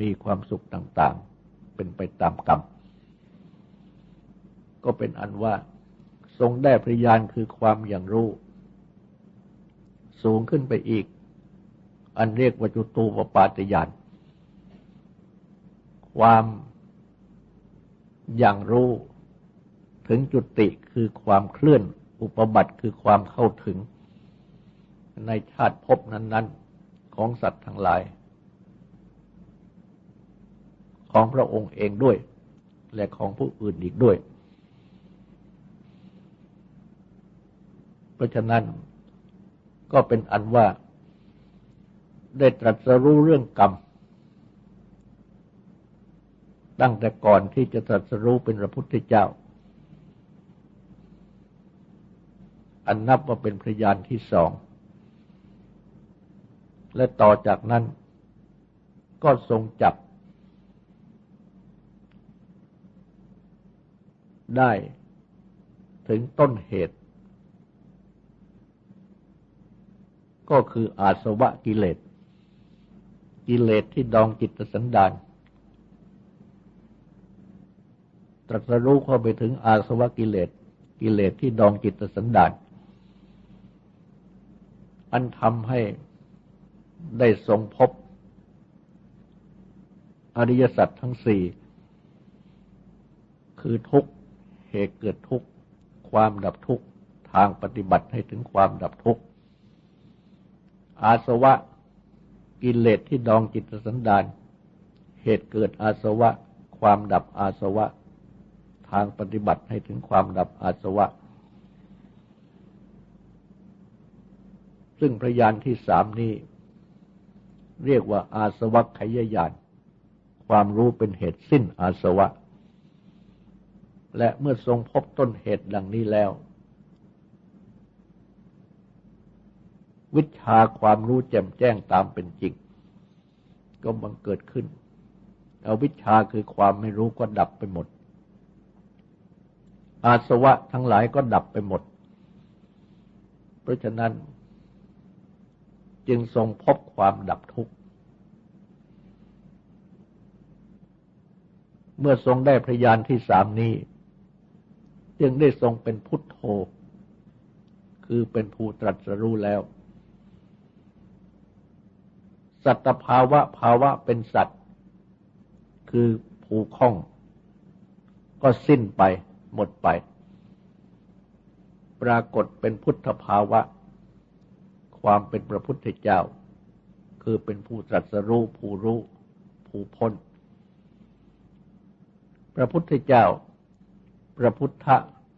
มีความสุขต่างๆ เป็นไปตามกรรม ก็เป็นอันว่าทรงได้พยานคือความอย่างรู้ สูงขึ้นไปอีก อันเรียกว่าจุตูปปาตยาน ความอย่างรู้ถึงจุติคือความเคลื่อนอุปบัติคือความเข้าถึง ในชาติภพนั้น ๆ ของสัตว์ทั้งหลาย ของพระองค์เองด้วย และของผู้อื่นอีกด้วย เพราะฉะนั้นก็เป็นอันว่าได้ตรัสรู้เรื่องกรรม ตั้งแต่ก่อนที่จะตรัสรู้เป็นพระพุทธเจ้า อันนับว่าเป็นพยานที่สอง และต่อจากนั้นก็ทรงจับ ได้ถึงต้นเหตุ ก็คืออาสวะกิเลส กิเลสที่ดองจิตสันดาน ตรัสรู้เข้าไปถึงอาสวะกิเลส กิเลสที่ดองจิตสันดาน อันทำให้ได้ทรงพบ อริยสัจทั้งสี่ คือทุก เหตุเกิดทุกข์ ความดับทุกข์ ทางปฏิบัติให้ถึงความดับทุกข์ อาสวะกิเลสที่ดองจิตสันดาน เหตุเกิดอาสวะ ความดับอาสวะ ทางปฏิบัติให้ถึงความดับอาสวะ ซึ่งพระยานที่สามนี้ เรียกว่าอาสวัคขยยานความรู้เป็นเหตุสิ้นอาสวะ และเมื่อทรงพบต้นเหตุดังนี้แล้ว วิชาความรู้แจ่มแจ้งตามเป็นจริง ก็บังเกิดขึ้นเอาวิชาคือความไม่รู้ก็ดับไปหมด อาสวะทั้งหลายก็ดับไปหมด เพราะฉะนั้นจึงทรงพบความดับทุกข์ เมื่อทรงได้พระยานที่สามนี้ จึงได้ทรงเป็นพุทโธ คือเป็นผู้ตรัสรู้แล้ว สัตภาวะภาวะเป็นสัตว์ คือผูกข้อง ก็สิ้นไปหมดไป ปรากฏเป็นพุทธภาวะ ความเป็นพระพุทธเจ้า คือเป็นผู้ตรัสรู้ผู้รู้ ผู้พ้น พระพุทธเจ้า พระพุทธ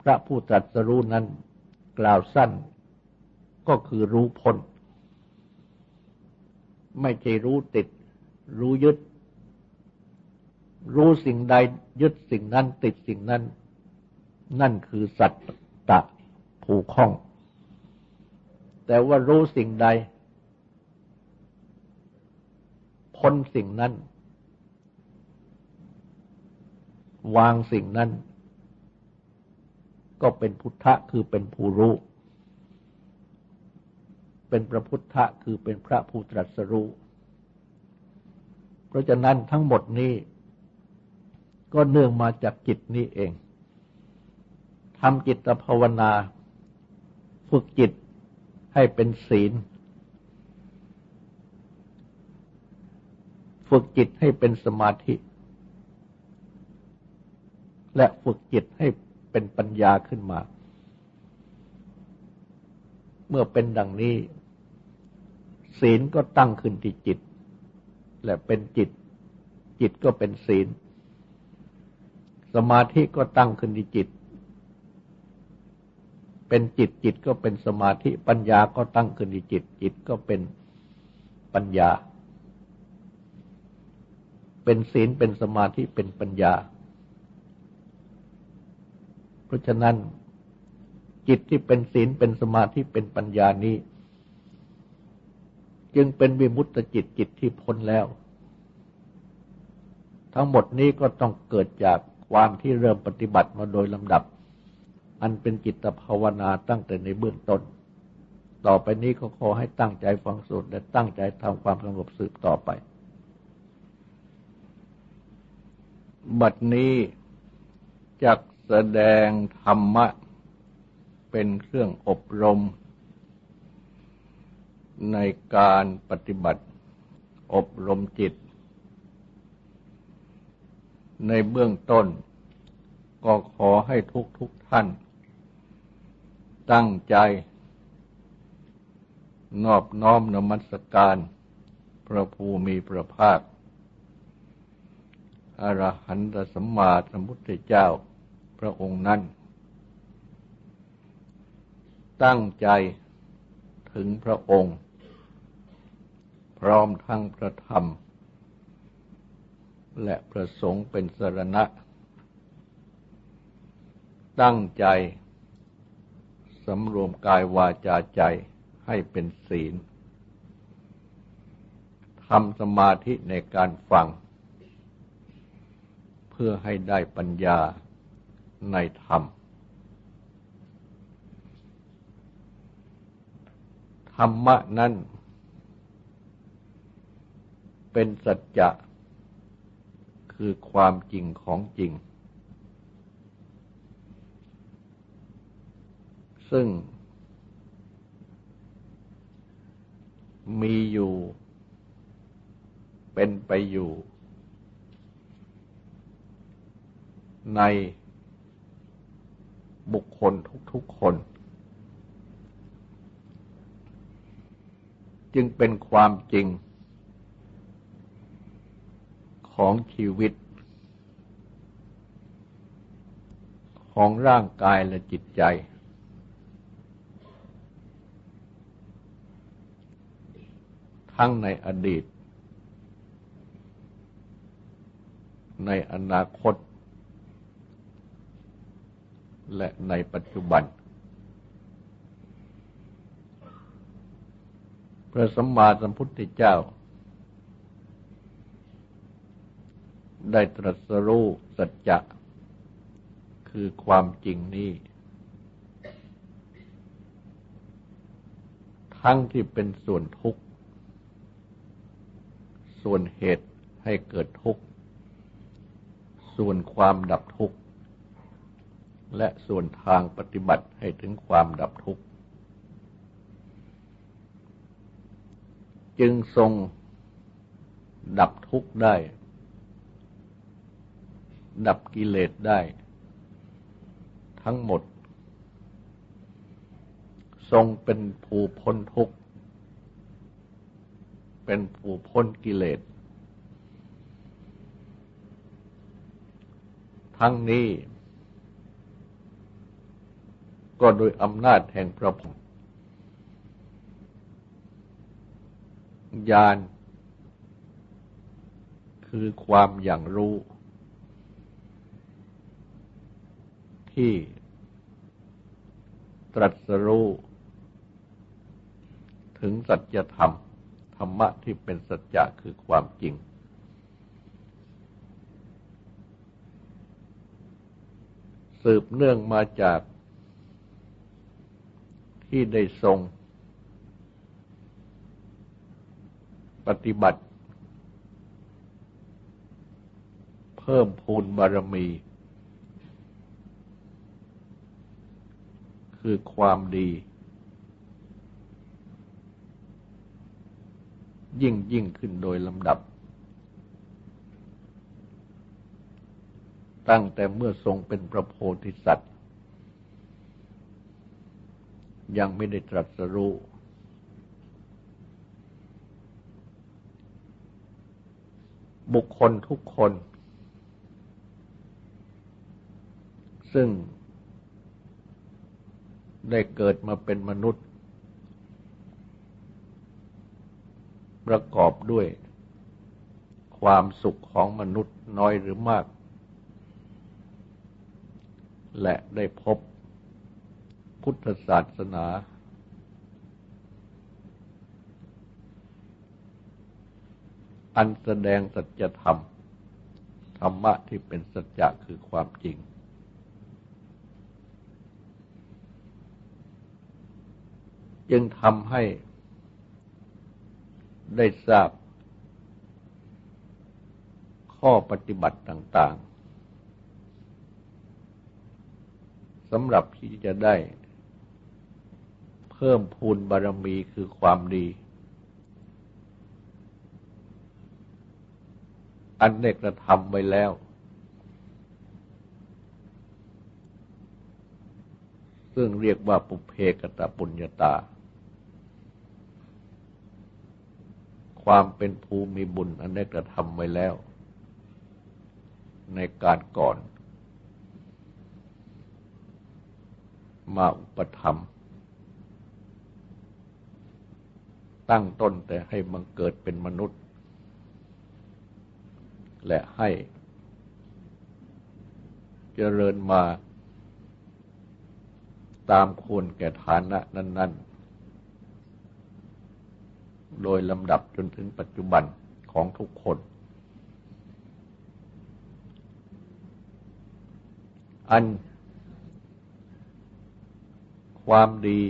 พระผู้ตรัสรู้นั้นกล่าวสั้น ก็คือรู้พ้นไม่ใช่รู้ติด รู้ยึด รู้สิ่งใดยึดสิ่งนั้นติดสิ่งนั้น นั่นคือสัตตะผูกข้อง แต่ว่ารู้สิ่งใด พ้นสิ่งนั้น วางสิ่งนั้น ก็เป็นพุทธะคือเป็นผู้รู้ เป็นพระพุทธะคือเป็นพระผู้ตรัสรู้ เพราะฉะนั้นทั้งหมดนี้ก็เนื่องมาจากจิตนี้เอง ทำจิตภาวนา ฝึกจิตให้เป็นศีล ฝึกจิตให้เป็นสมาธิ และฝึกจิตให้ เป็นปัญญาขึ้นมา เมื่อเป็นดังนี้ ศีลก็ตั้งขึ้นที่จิต และเป็นจิต จิตก็เป็นศีล สมาธิก็ตั้งขึ้นที่จิต เป็นจิตจิตก็เป็นสมาธิ ปัญญาก็ตั้งขึ้นในจิต จิตก็เป็นปัญญา เป็นศีลเป็นสมาธิเป็นปัญญา ราะฉะนั้นจิตที่เป็นศีลเป็นสมาธิเป็นปัญญานี้ จึงเป็นวิมุตตจิตจิตที่พ้นแล้ว ทั้งหมดนี้ก็ต้องเกิดจากความที่เริ่มปฏิบัติมาโดยลำดับ อันเป็นจิตภาวนาตั้งแต่ในเบื้องต้น ต่อไปนี้ก็ขอให้ตั้งใจฟังสูตรและตั้งใจทำความสงบสืบต่อไป บัดนี้จัก แสดงธรรมะ เป็นเครื่องอบรม ในการปฏิบัติอบรมจิต ในเบื้องต้น ก็ขอให้ทุกทุกท่าน ตั้งใจ นอบน้อมนมัสการ พระภูมิพระภาคอรหันตสัมมาสัมพุทธเจ้า พระองค์นั้น ตั้งใจถึงพระองค์ พร้อมทั้งพระธรรม และพระสงฆ์เป็นสรณะ ตั้งใจสำรวมกายวาจาใจให้เป็นศีลทำสมาธิในการฟัง เพื่อให้ได้ปัญญา ในธรรม ธรรมะนั้น เป็นสัจจะคือความจริงของจริง ซึ่งมีอยู่ เป็นไปอยู่ ใน บุคคลทุกๆคน จึงเป็นความจริงของชีวิต ของร่างกายและจิตใจ ทั้งในอดีต ในอนาคต และในปัจจุบัน พระสัมมาสัมพุทธเจ้า ได้ตรัสรู้สัจจะคือความจริงนี้ ทั้งที่เป็นส่วนทุกข์ ส่วนเหตุให้เกิดทุกข์ ส่วนความดับทุกข์ และส่วนทางปฏิบัติให้ถึงความดับทุกข์ จึงทรงดับทุกข์ได้ ดับกิเลสได้ ทั้งหมด ทรงเป็นผู้พ้นทุกข์ เป็นผู้พ้นกิเลส ทั้งนี้ ก็โดยอำนาจแห่งพระพุทธญาณคือความอย่างรู้ ที่ตรัสรู้ถึงสัจธรรม ธรรมะที่เป็นสัจจะคือความจริง สืบเนื่องมาจาก ที่ได้ทรง ปฏิบัติ เพิ่มพูนบารมี คือความดี ยิ่งยิ่งขึ้นโดยลำดับ ตั้งแต่เมื่อทรงเป็นพระโพธิสัตว์ ยังไม่ได้ตรัสรู้ บุคคลทุกคน ซึ่งได้เกิดมาเป็นมนุษย์ ประกอบด้วยความสุขของมนุษย์น้อยหรือมาก และได้พบ พุทธศาสนา อันแสดงสัจธรรม ธรรมะที่เป็นสัจจะคือความจริง จึงทำให้ได้ทราบ ข้อปฏิบัติต่าง ๆสำหรับที่จะได้ พิ่มพูนบารมีคือความดี อันเด็กกระทำไว้แล้ว ซึ่งเรียกว่าปุเพกตปุญญาตา ความเป็นภูมิบุญอันได้กระทำไว้แล้ว ในการก่อน มาอุปธรรม ตั้งต้นแต่ให้บังเกิดเป็นมนุษย์ และให้เจริญมาตามควรแก่ฐานะนั้น ๆ โดยลำดับจนถึงปัจจุบันของทุกคน อันความดี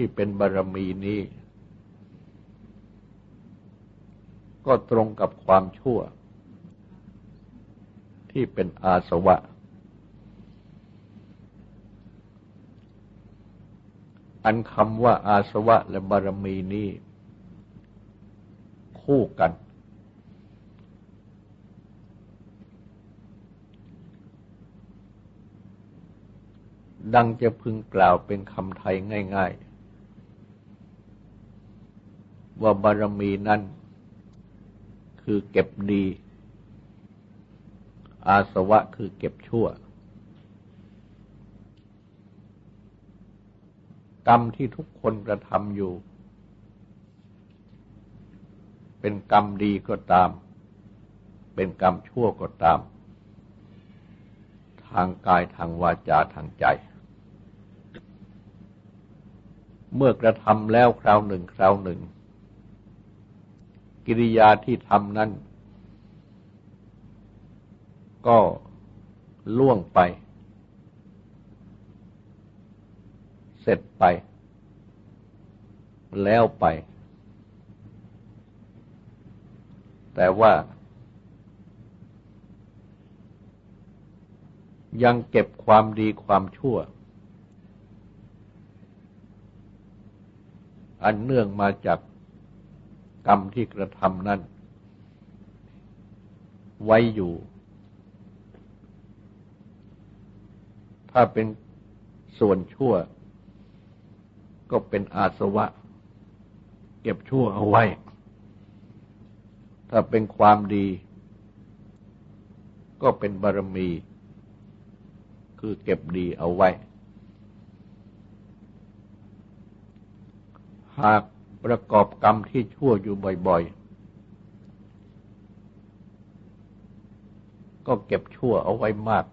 ที่เป็นบารมีนี้ ก็ตรงกับความชั่ว ที่เป็นอาสวะ อันคำว่าอาสวะและบารมีนี้ คู่กันดังจะพึงกล่าวเป็นคำไทยง่าย ๆ ว่าบารมีนั้น คือเก็บดี อาสวะคือเก็บชั่วกรรมที่ทุกคนกระทำอยู่ เป็นกรรมดีก็ตาม เป็นกรรมชั่วก็ตาม ทางกายทางวาจาทางใจ เมื่อกระทำแล้วคราวหนึ่งคราวหนึ่ง กิริยาที่ทำนั้น ก็ล่วงไป เสร็จไป แล้วไป แต่ว่า ยังเก็บความดีความชั่ว อันเนื่องมาจาก กรรมที่กระทำนั้น ไว้อยู่ ถ้าเป็นส่วนชั่ว ก็เป็นอาสวะ เก็บชั่วเอาไว้ ถ้าเป็นความดี ก็เป็นบารมี คือเก็บดีเอาไว้ หาก ประกอบกรรมที่ชั่วอยู่บ่อย ๆ ก็เก็บชั่วเอาไว้มาก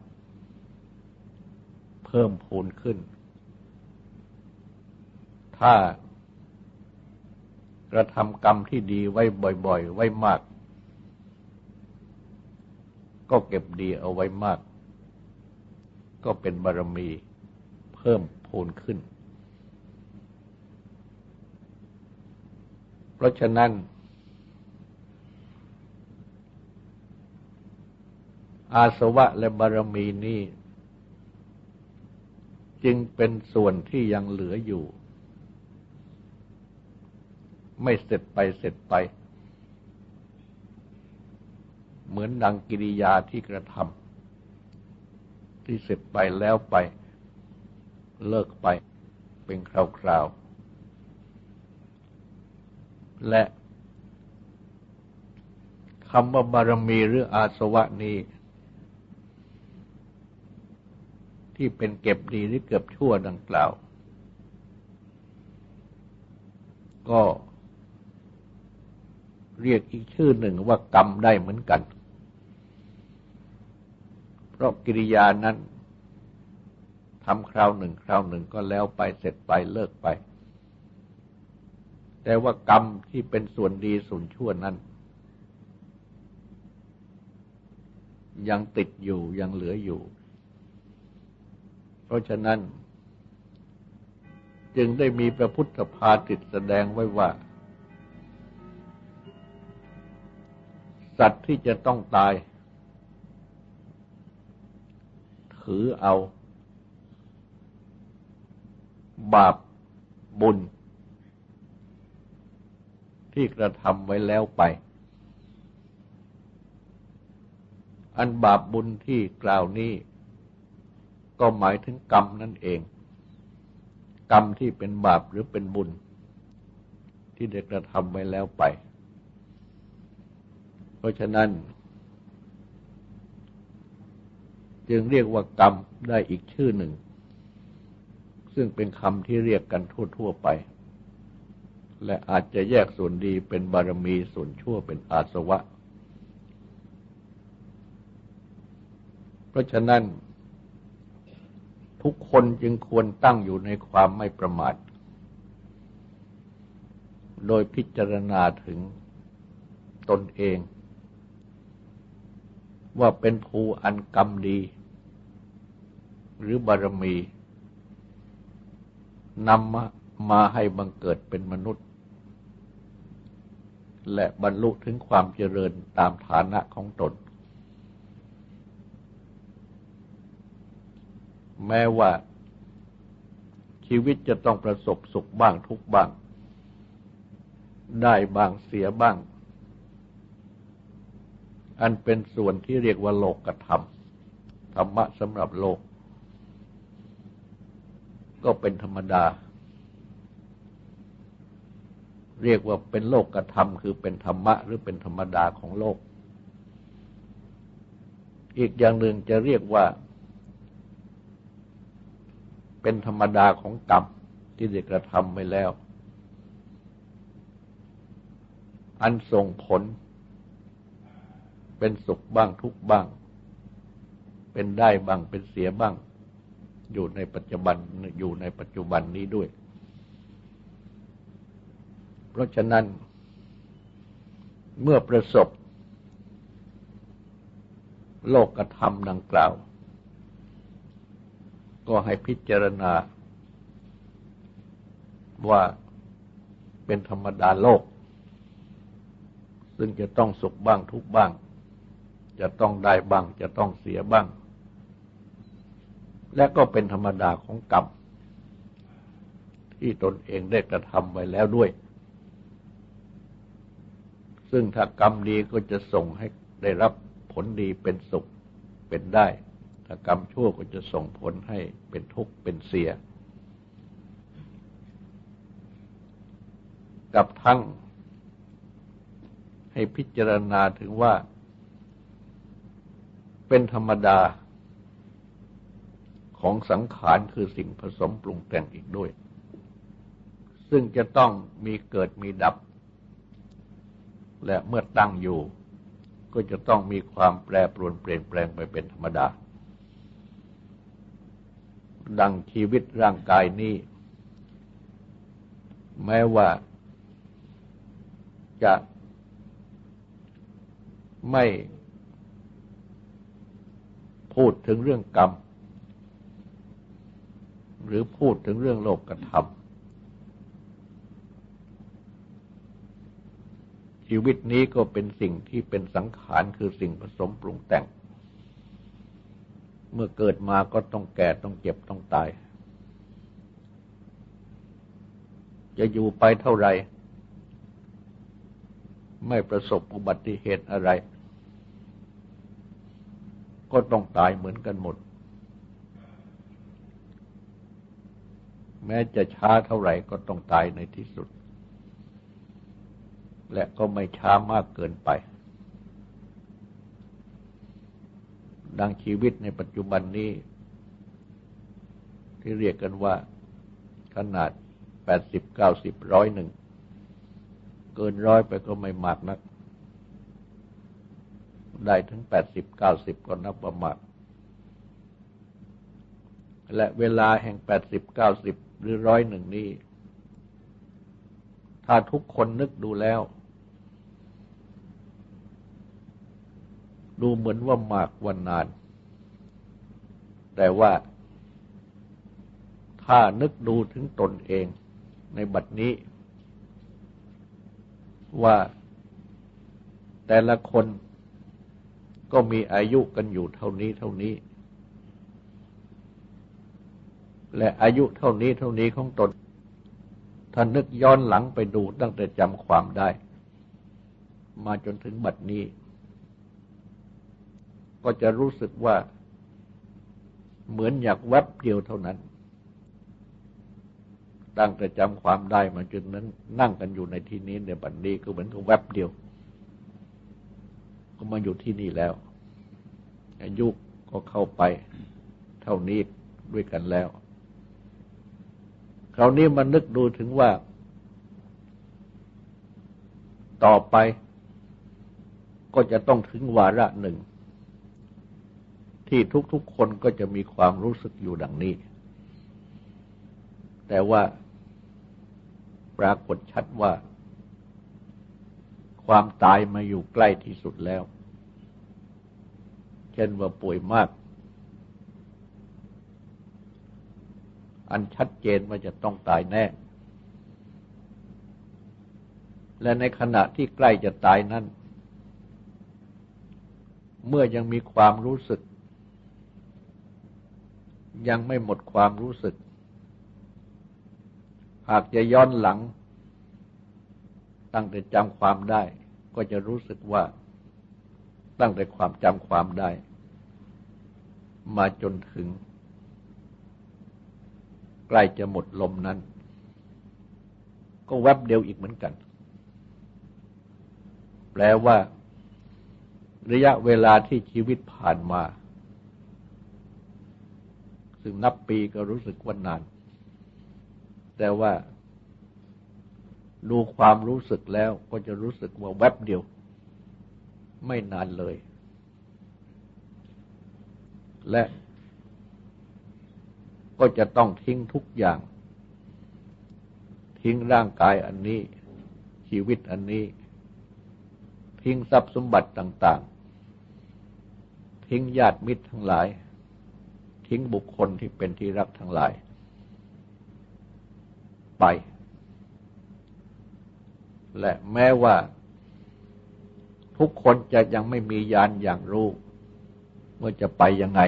เพิ่มพูนขึ้น ถ้ากระทำกรรมที่ดีไว้บ่อย ๆ ไว้มาก ก็เก็บดีเอาไว้มาก ก็เป็นบารมีเพิ่มพูนขึ้นเพ ราะฉะนั้น อาสวะและบารมีนี้ จึงเป็นส่วนที่ยังเหลืออยู่ ไม่เสร็จไปเสร็จไป เหมือนดังกิริยาที่กระทำที่เสร็จไปแล้วไป เลิกไปเป็นคราวๆ และคำว่าบารมีหรืออาสวะนี้ที่เป็นเก็บดีหรือเก็บชั่วดังกล่าว ก็เรียกอีกชื่อหนึ่งว่ากรรมได้เหมือนกัน เพราะกิริยานั้นทำคราวหนึ่งคราวหนึ่งก็แล้วไปเสร็จไปเลิกไป แต่ว่ากรรมที่เป็นส่วนดีส่วนชั่วนั้น ยังติดอยู่ยังเหลืออยู่ เพราะฉะนั้น จึงได้มีพระพุทธภาติดแสดงไว้ว่า สัตว์ที่จะต้องตาย ถือเอา บาปบุญ ที่กระทำไว้แล้วไป อันบาปบุญที่กล่าวนี้ ก็หมายถึงกรรมนั่นเอง กรรมที่เป็นบาปหรือเป็นบุญ ที่ได้กระทำไว้แล้วไป เพราะฉะนั้น จึงเรียกว่ากรรมได้อีกชื่อหนึ่ง ซึ่งเป็นคำที่เรียกกันทั่ว ๆ ไป และอาจจะแยกส่วนดีเป็นบารมีส่วนชั่วเป็นอาสวะ เพราะฉะนั้น ทุกคนจึงควรตั้งอยู่ในความไม่ประมาท โดยพิจารณาถึงตนเอง ว่าเป็นภูอันกรรมดี หรือบารมีนำมา มาให้บังเกิดเป็นมนุษย์ และบรรลุถึงความเจริญตามฐานะของตน แม้ว่าชีวิตจะต้องประสบสุขบ้างทุกบ้าง ได้บ้างเสียบ้าง อันเป็นส่วนที่เรียกว่าโลกกธรรมธรรมะสำหรับโลก ก็เป็นธรรมดา เรียกว่าเป็นโลกกธรรมคือเป็นธรรมะหรือเป็นธรรมดาของโลก อีกอย่างหนึ่งจะเรียกว่า เป็นธรรมดาของกรรมที่ได้กระทำไปแล้ว อันส่งผล เป็นสุขบ้างทุกบ้าง เป็นได้บ้างเป็นเสียบ้าง อยู่ในปัจจุบันอยู่ในปัจจุบันนี้ด้วย เพราะฉะนั้นเมื่อประสบ โลกกระทำดังกล่าว ก็ให้พิจารณา ว่าเป็นธรรมดาโลก ซึ่งจะต้องสุขบ้างทุกบ้าง จะต้องได้บ้าง จะต้องเสียบ้าง และก็เป็นธรรมดาของกรรมที่ตนเองได้กระทำไว้แล้วด้วย ซึ่งถ้ากรรมดีก็จะส่งให้ได้รับผลดีเป็นสุขเป็นได้ ถ้ากรรมชั่วก็จะส่งผลให้เป็นทุกข์เป็นเสีย กับทั้ง ให้พิจารณาถึงว่า เป็นธรรมดาของสังขารคือสิ่งผสมปรุงแต่งอีกด้วย ซึ่งจะต้องมีเกิดมีดับ และเมื่อตั้งอยู่ ก็จะต้องมีความแปรปรวนเปลี่ยนแปลงไปเป็นธรรมดา ดังชีวิตร่างกายนี้ แม้ว่าจะไม่พูดถึงเรื่องกรรม หรือพูดถึงเรื่องโลกกระทำ ชีวิตนี้ก็เป็นสิ่งที่เป็นสังขารคือสิ่งผสมปรุงแต่ง เมื่อเกิดมาก็ต้องแก่ต้องเจ็บต้องตาย จะอยู่ไปเท่าไร ไม่ประสบอุบัติเหตุอะไร ก็ต้องตายเหมือนกันหมด แม้จะช้าเท่าไหร่ก็ต้องตายในที่สุด และก็ไม่ช้ามากเกินไป ดังชีวิตในปัจจุบันนี้ ที่เรียกกันว่าขนาดแปดสิบเก้าสิบร้อยหนึ่ง เกินร้อยไปก็ไม่มากนัก ได้ถึงแปดสิบเก้าสิบก็นับประมาทและเวลาแห่งแปดสิบเก้าสิบหรือร้อยหนึ่งนี้ ถ้าทุกคนนึกดูแล้ว ดูเหมือนว่ามากวันนาน แต่ว่า ถ้านึกดูถึงตนเองในบัดนี้ ว่าแต่ละคนก็มีอายุกันอยู่เท่านี้เท่านี้ และอายุเท่านี้เท่านี้ของตนท่านนึกย้อนหลังไปดูตั้งแต่จำความได้ มาจนถึงบัดนี้ ก็จะรู้สึกว่าเหมือนอยากแวบเดียวเท่านั้น ตั้งแต่จำความได้มาจนนั้น นั่งกันอยู่ในที่นี้ในบัดนี้ก็เหมือนกับแวบเดียว ก็มาอยู่ที่นี่แล้ว อายุก็เข้าไปเท่านี้ด้วยกันแล้ว คราวนี้มันนึกดูถึงว่า ต่อไปก็จะต้องถึงวาระหนึ่ง ที่ทุกๆคนก็จะมีความรู้สึกอยู่ดังนี้ แต่ว่าปรากฏชัดว่า ความตายมาอยู่ใกล้ที่สุดแล้ว เช่นว่าป่วยมาก อันชัดเจนว่าจะต้องตายแน่ และในขณะที่ใกล้จะตายนั้น เมื่อยังมีความรู้สึก ยังไม่หมดความรู้สึก หากจะย้อนหลัง ตั้งแต่จำความได้ ก็จะรู้สึกว่า ตั้งแต่ความจำความได้ มาจนถึง ใกล้จะหมดลมนั้น ก็แวบเดียวอีกเหมือนกัน แปลว่า ระยะเวลาที่ชีวิตผ่านมา ซึ่งนับปีก็รู้สึกว่านาน แต่ว่าดูความรู้สึกแล้วก็จะรู้สึกว่าแวบเดียว ไม่นานเลย และก็จะต้องทิ้งทุกอย่าง ทิ้งร่างกายอันนี้ ชีวิตอันนี้ ทิ้งทรัพย์สมบัติต่าง ๆ ทิ้งญาติมิตรทั้งหลาย ทิ้งบุคคลที่เป็นที่รักทั้งหลาย ไป และแม้ว่า ทุกคนจะยังไม่มียานอย่างรู้ว่าจะไปยังไง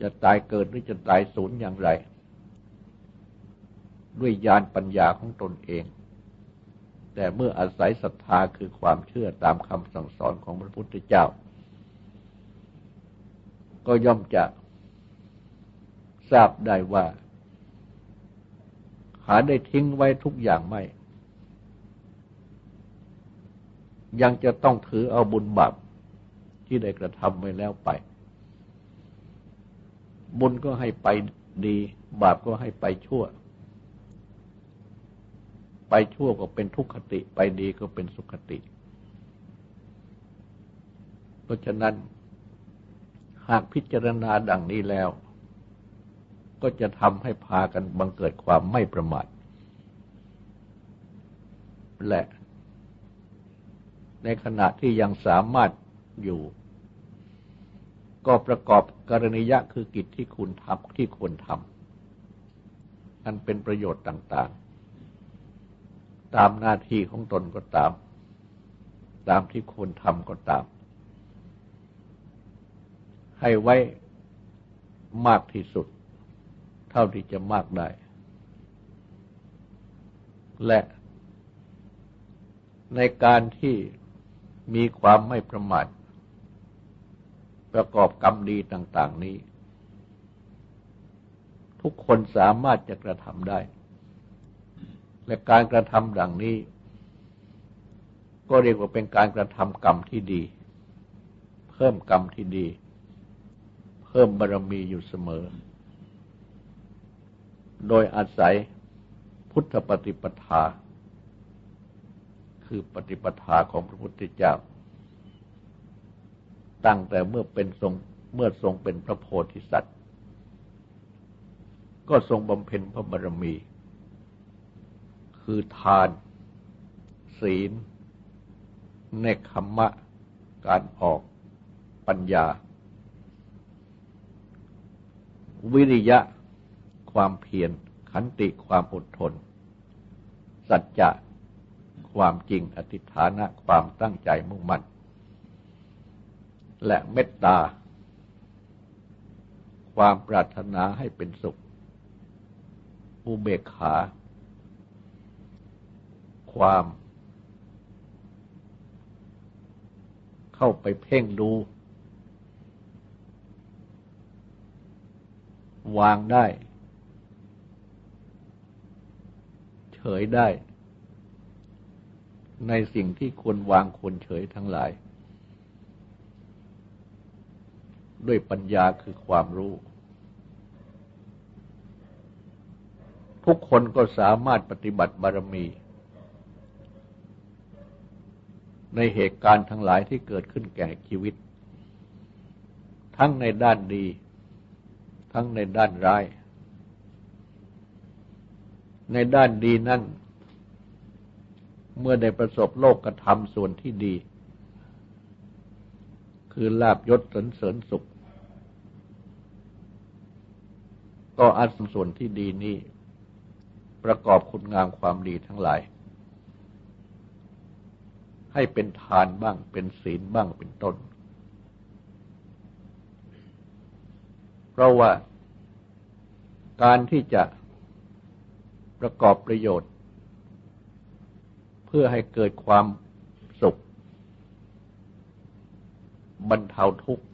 จะตายเกิดหรือจะตายสูญอย่างไร ด้วยญาณปัญญาของตนเองแต่เมื่ออาศัยศรัทธาคือความเชื่อตามคำสั่งสอนของพระพุทธเจ้า ก็ย่อมจะทราบได้ว่า หาได้ทิ้งไว้ทุกอย่างไม่ ยังจะต้องถือเอาบุญบาปที่ได้กระทำไว้แล้วไป บุญก็ให้ไปดี บาปก็ให้ไปชั่ว ไปชั่วก็เป็นทุกขติ ไปดีก็เป็นสุขติ เพราะฉะนั้น หากพิจารณาดังนี้แล้ว ก็จะทำให้พากันบังเกิดความไม่ประมาทและในขณะที่ยังสามารถอยู่ ก็ประกอบกรณียะคือกิจที่คุณทำที่ควรทำอันเป็นประโยชน์ต่างๆ ตามหน้าที่ของตนก็ตาม ตามที่ควรทำก็ตาม ให้ไว้มากที่สุด เท่าที่จะมากได้ และในการที่มีความไม่ประมาทประกอบกรรมดีต่าง ๆ นี้ ทุกคนสามารถจะกระทำได้ และการกระทำดังนี้ ก็เรียกว่าเป็นการกระทำกรรมที่ดี เพิ่มกรรมที่ดี พิ่มบารมีอยู่เสมอ โดยอาศัยพุทธปฏิปทา คือปฏิปทาของพระพุทธเจ้า ตั้งแต่เมื่อเป็นทรงเมื่อทรงเป็นพระโพธิสัตว์ ก็ทรงบำเพ็ญพระบารมี คือทาน ศีลเนคขมะ การออกปัญญา วิริยะ ความเพียร ขันติความอดทน สัจจะความจริงอธิฐานะความตั้งใจมุ่งมั่น และเมตตา ความปรารถนาให้เป็นสุข อุเบกขา ความ เข้าไปเพ่งดู วางได้ เฉยได้ ในสิ่งที่ควรวางควรเฉยทั้งหลาย ด้วยปัญญาคือความรู้ ทุกคนก็สามารถปฏิบัติบารมี ในเหตุการณ์ทั้งหลายที่เกิดขึ้นแก่ชีวิต ทั้งในด้านดี ทั้งในด้านร้าย ในด้านดีนั่น เมื่อได้ประสบโลกกระทำส่วนที่ดี คือลาบยศสรรเสริญสุข ก็อาศัยส่วนที่ดีนี้ ประกอบคุณงามความดีทั้งหลาย ให้เป็นทานบ้างเป็นศีลบ้างเป็นต้น เพราะว่าการที่จะประกอบประโยชน์ เพื่อให้เกิดความสุข บรรเทาทุกข์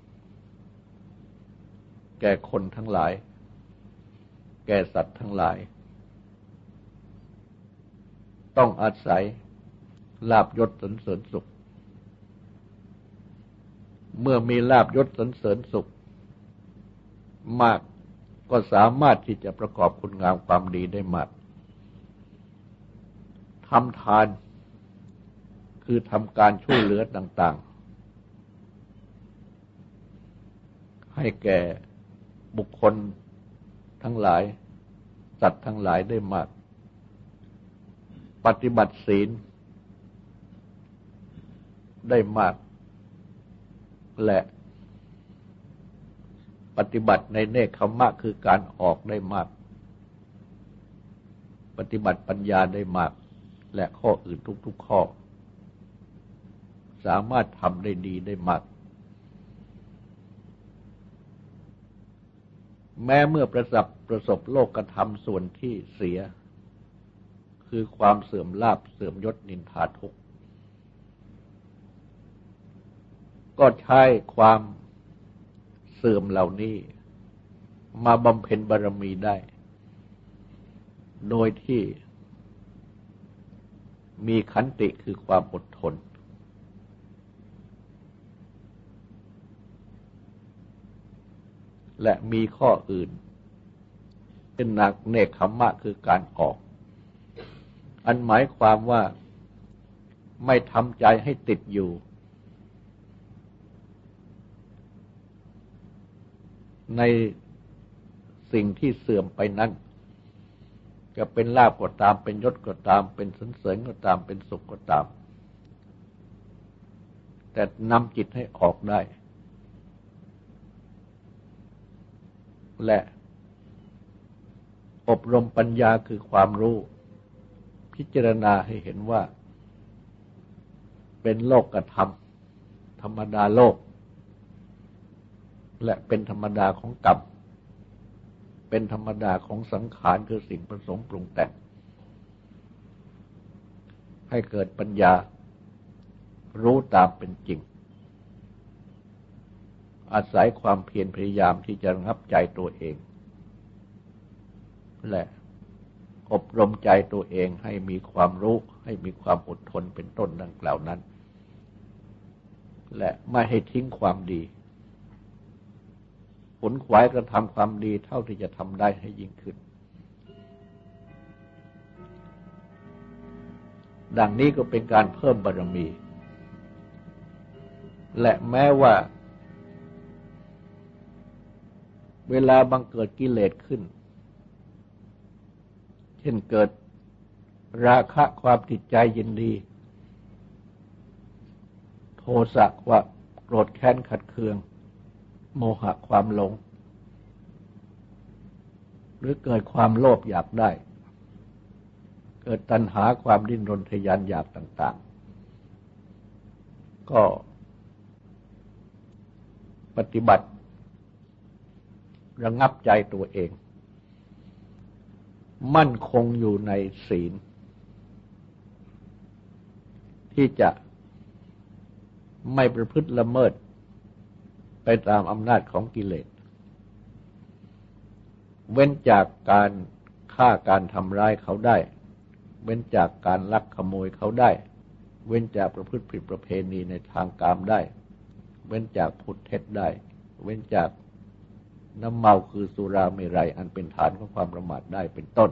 แก่คนทั้งหลาย แก่สัตว์ทั้งหลาย ต้องอาศัยลาบยศสนเสริญสุข เมื่อมีลาบยศสนเสริญสุข มาก ก็สามารถที่จะประกอบคุณงามความดีได้มากทำทาน คือทำการช่วยเหลือต่าง ๆ ให้แก่บุคคลทั้งหลายสัตว์ทั้งหลายได้มาก ปฏิบัติศีลได้มากและ ปฏิบัติในเนคขมะคือการออกได้มาก ปฏิบัติปัญญาได้มาก และข้ออื่นทุก ๆ ข้อ สามารถทำได้ดีได้มาก แม้เมื่อประสบประสบโลกกระทำส่วนที่เสีย คือความเสื่อมลาบเสื่อมยศนินทาทุกก็ใช้ความ สื่อมเหล่านี้ มาบำเพ็ญบารมีได้ โดยที่มีขันติคือความอดทน และมีข้ออื่น เป็นหนักเนคขมะคือการออก อันหมายความว่าไม่ทำใจให้ติดอยู่ ในสิ่งที่เสื่อมไปนั้น จะเป็นลาบก็ตามเป็นยศก็ตาม เป็นสันเสริญก็ตามเป็นสุขก็ตาม แต่นำจิตให้ออกได้ และอบรมปัญญาคือความรู้ พิจารณาให้เห็นว่า เป็นโลกกระทำธรรมดาโลก และเป็นธรรมดาของกรรม เป็นธรรมดาของสังขารคือสิ่งผสมปรุงแต่ง ให้เกิดปัญญารู้ตามเป็นจริง อาศัยความเพียรพยายามที่จะระงับใจตัวเอง และอบรมใจตัวเองให้มีความรู้ให้มีความอดทนเป็นต้นดังกล่าวนั้น และไม่ให้ทิ้งความดี ผลขวายกระทำความดีเท่าที่จะทำได้ให้ยิ่งขึ้น ดังนี้ก็เป็นการเพิ่มบารมี และแม้ว่า เวลาบังเกิดกิเลสขึ้น เช่นเกิดราคะความติดใจยินดี โทสะความโกรธแค้นขัดเคือง โมหะความหลง หรือเกิดความโลภอยากได้ เกิดตัณหาความดิ้นรนทยานอยากต่าง ๆ ก็ปฏิบัติระงับใจตัวเอง มั่นคงอยู่ในศีล ที่จะไม่ประพฤติละเมิด ไปตามอำนาจของกิเลส เว้นจากการฆ่าการทำร้ายเขาได้ เว้นจากการลักขโมยเขาได้ เว้นจากประพฤติผิดประเพณีในทางกามได้ เว้นจากพูดเท็จได้ เว้นจากน้ำเมาคือสุราเมรัยอันเป็นฐานของความประมาทได้เป็นต้น